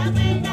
Amen.